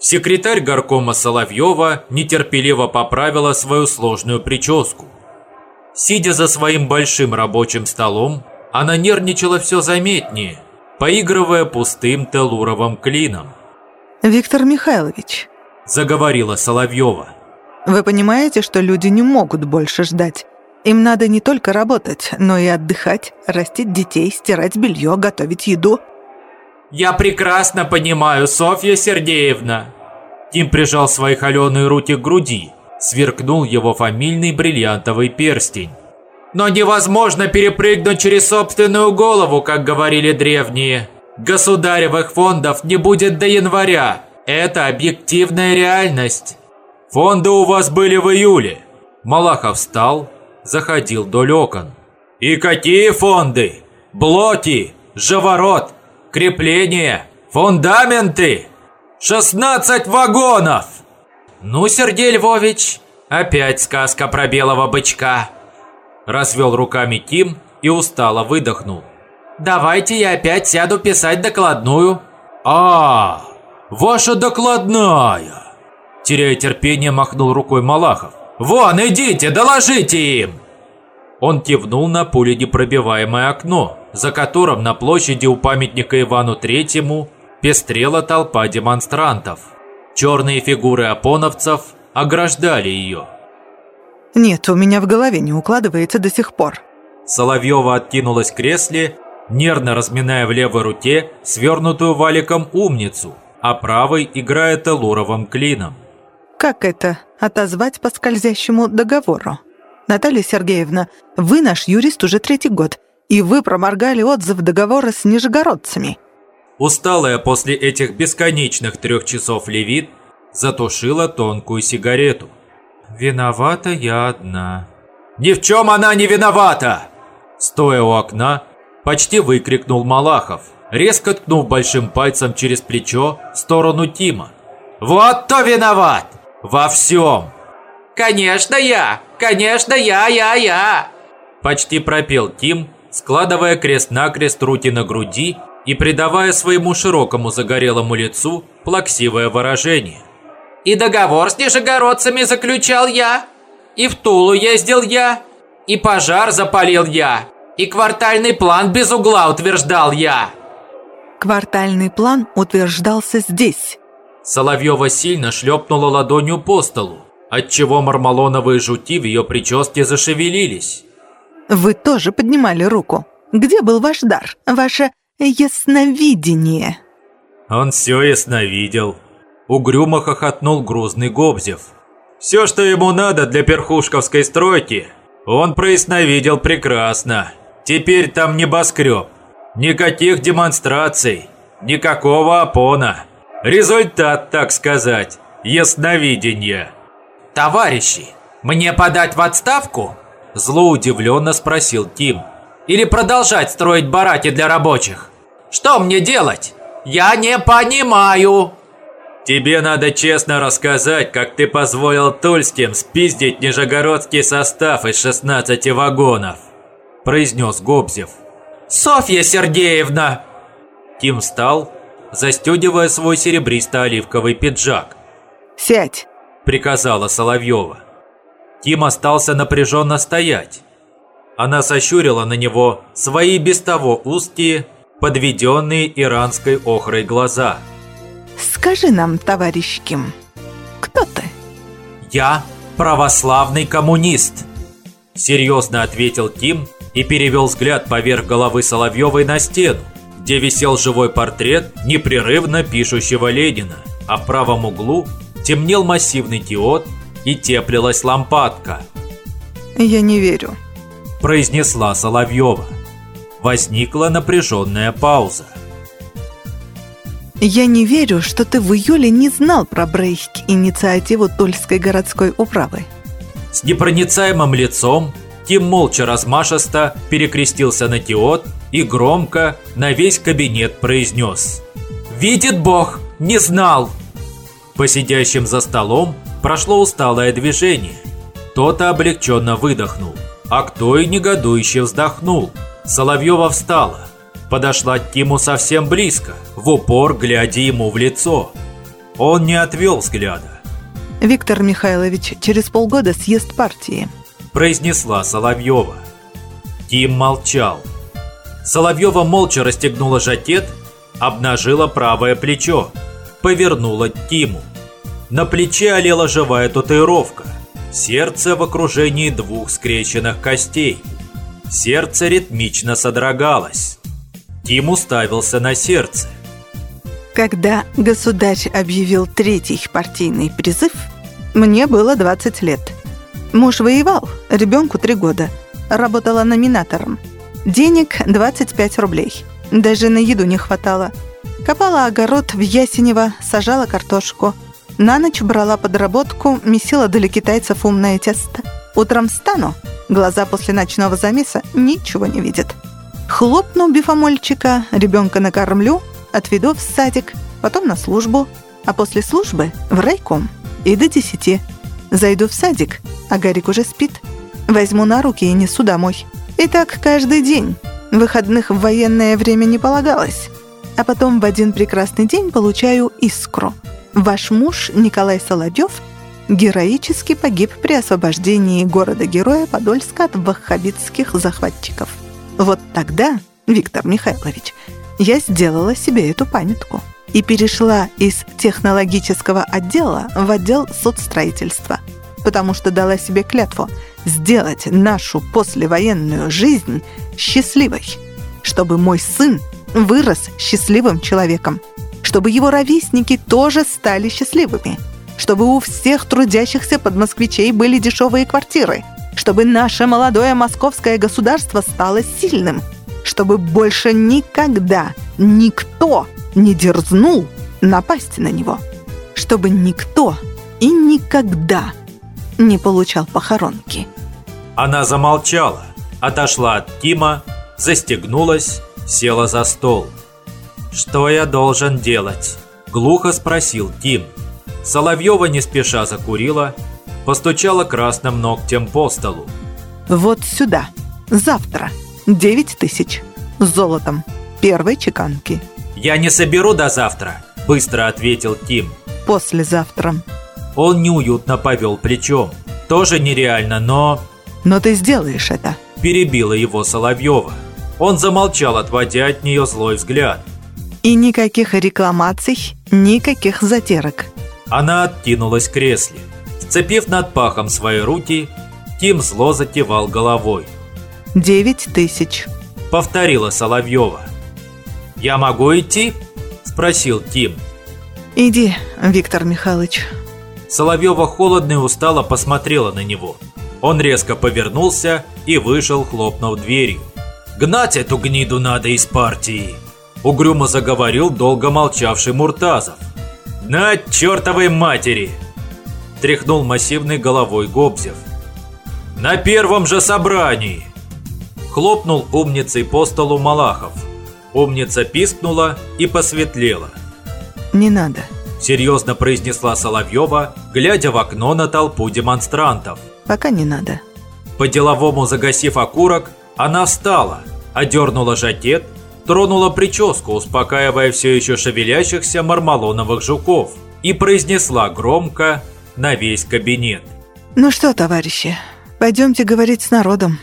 Секретарь горкома Соловьева нетерпеливо поправила свою сложную прическу. Сидя за своим большим рабочим столом, она нервничала все заметнее, поигрывая пустым телуровым клином. «Виктор Михайлович», – заговорила Соловьева. «Вы понимаете, что люди не могут больше ждать? Им надо не только работать, но и отдыхать, растить детей, стирать белье, готовить еду». «Я прекрасно понимаю, Софья Сергеевна!» Тим прижал свои холеные руки к груди, сверкнул его фамильный бриллиантовый перстень. «Но невозможно перепрыгнуть через собственную голову, как говорили древние. Государевых фондов не будет до января. Это объективная реальность». «Фонды у вас были в июле». Малахов встал, заходил до окон. «И какие фонды? Блоки, живород, крепления, фундаменты! 16 вагонов!» «Ну, Сергей Львович, опять сказка про белого бычка!» Развел руками Ким и устало выдохнул. «Давайте я опять сяду писать докладную». «А, ваша докладная!» Теряя терпение, махнул рукой Малахов. «Вон, идите, доложите им!» Он кивнул на пуленепробиваемое окно, за которым на площади у памятника Ивану Третьему пестрела толпа демонстрантов. Черные фигуры опоновцев ограждали ее. «Нет, у меня в голове не укладывается до сих пор». Соловьева откинулась в кресле, нервно разминая в левой руке свернутую валиком умницу, а правой играя телуровым клином. «Как это отозвать по скользящему договору? Наталья Сергеевна, вы наш юрист уже третий год, и вы проморгали отзыв договора с нижегородцами». Усталая после этих бесконечных трех часов левит затушила тонкую сигарету. «Виновата я одна». «Ни в чем она не виновата!» Стоя у окна, почти выкрикнул Малахов, резко ткнув большим пальцем через плечо в сторону Тима. «Вот кто виноват! Во всем!» «Конечно я! Конечно я, я, я!» Почти пропел Тим, складывая крест-накрест руки на груди и придавая своему широкому загорелому лицу плаксивое выражение. «И договор с нижегородцами заключал я, и в Тулу ездил я, и пожар запалил я, и квартальный план без угла утверждал я». «Квартальный план утверждался здесь». Соловьева сильно шлепнула ладонью по столу, отчего мармалоновые жути в ее прическе зашевелились. «Вы тоже поднимали руку. Где был ваш дар, ваше ясновидение?» Он все ясновидел. Угрюмо хохотнул грузный Гобзев. Все, что ему надо для перхушковской стройки, он проясновидел прекрасно. Теперь там небоскреб. Никаких демонстраций, никакого опона. Результат, так сказать, ясновидения. «Товарищи, мне подать в отставку?» Зло удивленно спросил Тим. «Или продолжать строить бараки для рабочих? Что мне делать? Я не понимаю!» «Тебе надо честно рассказать, как ты позволил Тульским спиздить нижегородский состав из 16 вагонов», произнес Гобзев. «Софья Сергеевна!» Тим встал, застегивая свой серебристо-оливковый пиджак. «Сядь!» – приказала Соловьева. Тим остался напряженно стоять. Она сощурила на него свои без того узкие, подведенные иранской охрой глаза. «Скажи нам, товарищ Ким, кто ты?» «Я православный коммунист», – серьезно ответил Тим и перевел взгляд поверх головы Соловьевой на стену, где висел живой портрет непрерывно пишущего Ленина, а в правом углу темнел массивный диод и теплилась лампадка. «Я не верю», – произнесла Соловьева. Возникла напряженная пауза. «Я не верю, что ты в июле не знал про Брейхк инициативу Тульской городской управы». С непроницаемым лицом Тим молча размашисто перекрестился на Теот и громко на весь кабинет произнес «Видит Бог, не знал!» По сидящим за столом прошло усталое движение. Кто-то облегченно выдохнул, а кто и негодующе вздохнул. Соловьева встала, подошла к Тиму совсем близко, в упор глядя ему в лицо. Он не отвел взгляда. «Виктор Михайлович через полгода съезд партии», произнесла Соловьева. Тим молчал. Соловьева молча расстегнула жакет, обнажила правое плечо, повернула к Тиму. На плече олела живая татуировка. Сердце в окружении двух скрещенных костей. Сердце ритмично содрогалось. Тим уставился на сердце. Когда государь объявил третий партийный призыв, мне было 20 лет. Муж воевал, ребенку 3 года. Работала номинатором. Денег 25 рублей. Даже на еду не хватало. Копала огород в Ясенево, сажала картошку. На ночь брала подработку, месила для китайцев умное тесто. Утром встану, глаза после ночного замеса ничего не видят. Хлопну бифомольчика, ребенка накормлю, отведу в садик, потом на службу, а после службы в райком. И до десяти. Зайду в садик, а Гарик уже спит. Возьму на руки и несу домой. И так каждый день. Выходных в военное время не полагалось. А потом в один прекрасный день получаю искру. Ваш муж Николай Соловьев героически погиб при освобождении города-героя Подольска от ваххабитских захватчиков. Вот тогда, Виктор Михайлович, я сделала себе эту памятку и перешла из технологического отдела в отдел соцстроительства, потому что дала себе клятву сделать нашу послевоенную жизнь счастливой, чтобы мой сын вырос счастливым человеком, чтобы его ровесники тоже стали счастливыми, чтобы у всех трудящихся подмосквичей были дешевые квартиры, чтобы наше молодое московское государство стало сильным – чтобы больше никогда никто не дерзнул напасть на него. Чтобы никто и никогда не получал похоронки. Она замолчала, отошла от Тима, застегнулась, села за стол. «Что я должен делать?» – глухо спросил Тим. Соловьева не спеша закурила, постучала красным ногтем по столу. «Вот сюда. Завтра. Девять тысяч. Золотом. Первой чеканки». «Я не соберу до завтра», – быстро ответил Тим. «Послезавтра». Он неуютно повел плечом. Тоже нереально, но... «Но ты сделаешь это», – перебила его Соловьева. Он замолчал, отводя от нее злой взгляд. «И никаких рекламаций, никаких затерок». Она откинулась в кресле. Сцепив над пахом свои руки, Тим зло затевал головой. «Девять тысяч», — повторила Соловьева. «Я могу идти?» — спросил Тим. «Иди, Виктор Михайлович». Соловьева холодно и устало посмотрела на него. Он резко повернулся и вышел, хлопнув дверью. «Гнать эту гниду надо из партии!» Угрюмо заговорил долго молчавший Муртазов. «На чертовой матери!» Тряхнул массивной головой Гобзев. «На первом же собрании!» Хлопнул умницей по столу Малахов. Умница пискнула и посветлела. «Не надо», – серьезно произнесла Соловьева, глядя в окно на толпу демонстрантов. «Пока не надо». По-деловому загасив окурок, она встала, одернула жакет, тронула прическу, успокаивая все еще шевелящихся мармалоновых жуков, и произнесла громко на весь кабинет. «Ну что, товарищи, пойдемте говорить с народом».